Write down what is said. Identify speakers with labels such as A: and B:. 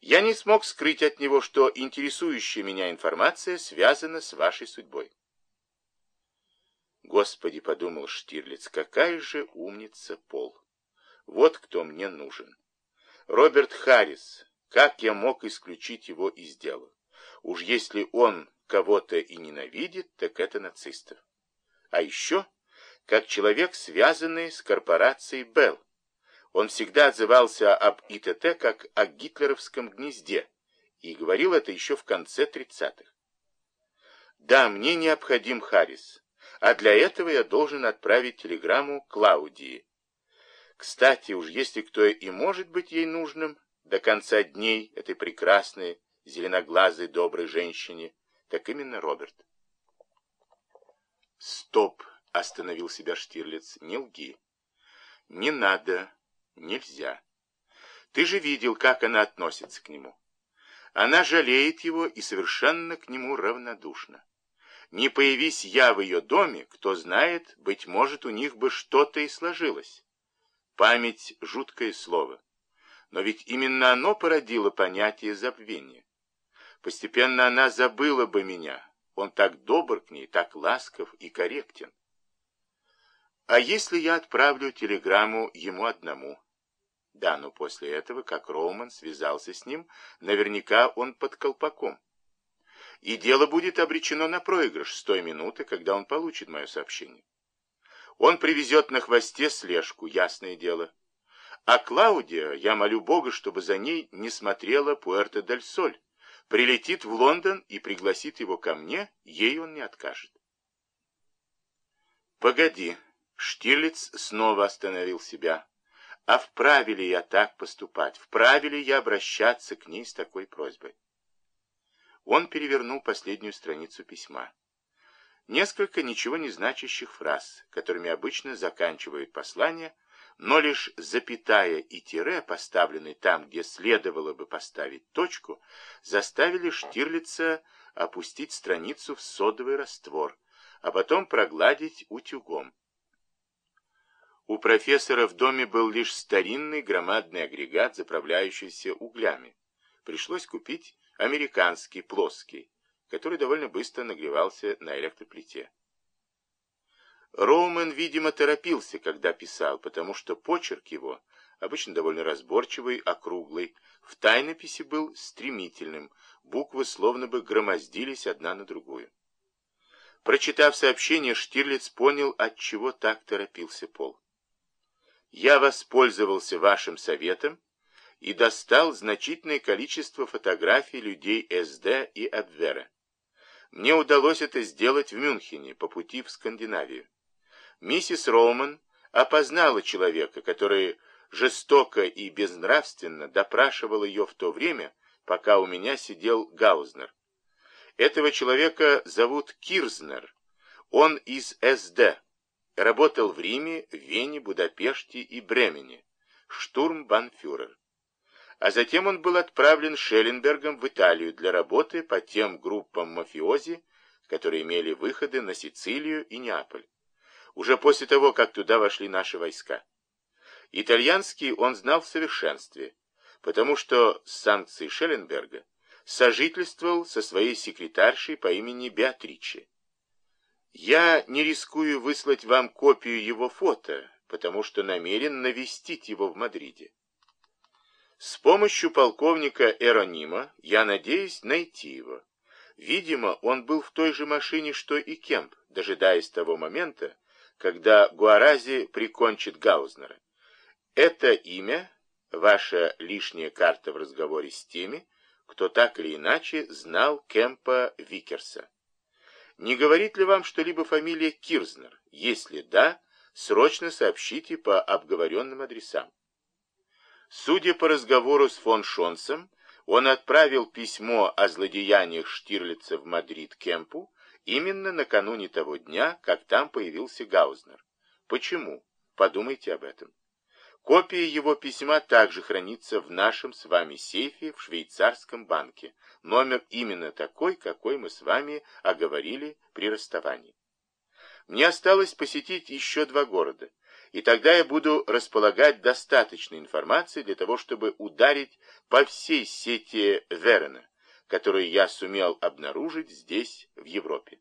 A: Я не смог скрыть от него, что интересующая меня информация связана с вашей судьбой. Господи, подумал Штирлиц, какая же умница Пол. Вот кто мне нужен. Роберт Харрис, как я мог исключить его из дела? Уж если он кого-то и ненавидит, так это нацистов. А еще, как человек, связанный с корпорацией Белл. Он всегда отзывался об ИТТ как о гитлеровском гнезде и говорил это еще в конце 30-х. Да, мне необходим Харрис, а для этого я должен отправить телеграмму Клаудии. Кстати, уж если кто и может быть ей нужным до конца дней этой прекрасной, зеленоглазой, доброй женщине, так именно Роберт. Стоп, остановил себя Штирлиц, не лги. Не надо, нельзя. Ты же видел, как она относится к нему. Она жалеет его и совершенно к нему равнодушна. Не появись я в ее доме, кто знает, быть может, у них бы что-то и сложилось. Память — жуткое слово. Но ведь именно оно породило понятие забвения. Постепенно она забыла бы меня. Он так добр к ней, так ласков и корректен. А если я отправлю телеграмму ему одному? Да, но после этого, как Роуман связался с ним, наверняка он под колпаком и дело будет обречено на проигрыш с той минуты, когда он получит мое сообщение. Он привезет на хвосте слежку, ясное дело. А Клаудия, я молю Бога, чтобы за ней не смотрела Пуэрто-дель-Соль, прилетит в Лондон и пригласит его ко мне, ей он не откажет. Погоди, Штирлиц снова остановил себя. А вправе ли я так поступать? Вправе ли я обращаться к ней с такой просьбой? Он перевернул последнюю страницу письма. Несколько ничего не значащих фраз, которыми обычно заканчивают послание, но лишь запятая и тире, поставленные там, где следовало бы поставить точку, заставили Штирлица опустить страницу в содовый раствор, а потом прогладить утюгом. У профессора в доме был лишь старинный громадный агрегат, заправляющийся углями. Пришлось купить американский, плоский, который довольно быстро нагревался на электроплите. Роумен, видимо, торопился, когда писал, потому что почерк его, обычно довольно разборчивый, округлый, в тайнописи был стремительным, буквы словно бы громоздились одна на другую. Прочитав сообщение, Штирлиц понял, от чего так торопился Пол. «Я воспользовался вашим советом и достал значительное количество фотографий людей СД и Абвера. Мне удалось это сделать в Мюнхене по пути в Скандинавию. Миссис Роуман опознала человека, который жестоко и безнравственно допрашивал ее в то время, пока у меня сидел Гаузнер. Этого человека зовут Кирзнер. Он из СД. Работал в Риме, Вене, Будапеште и Бремене. Штурмбанфюрер а затем он был отправлен Шелленбергом в Италию для работы по тем группам мафиози, которые имели выходы на Сицилию и Неаполь, уже после того, как туда вошли наши войска. Итальянский он знал в совершенстве, потому что с санкций Шелленберга сожительствовал со своей секретаршей по имени Беатриче. Я не рискую выслать вам копию его фото, потому что намерен навестить его в Мадриде. С помощью полковника Эронима я надеюсь найти его. Видимо, он был в той же машине, что и Кемп, дожидаясь того момента, когда Гуарази прикончит Гаузнера. Это имя — ваша лишняя карта в разговоре с теми, кто так или иначе знал Кемпа Викерса. Не говорит ли вам что-либо фамилия Кирзнер? Если да, срочно сообщите по обговоренным адресам. Судя по разговору с фон Шонцем, он отправил письмо о злодеяниях Штирлица в Мадрид Кемпу именно накануне того дня, как там появился Гаузнер. Почему? Подумайте об этом. Копия его письма также хранится в нашем с вами сейфе в швейцарском банке. Номер именно такой, какой мы с вами оговорили при расставании. Мне осталось посетить еще два города и тогда я буду располагать достаточной информацией для того, чтобы ударить по всей сети Верена, которую я сумел обнаружить здесь, в Европе.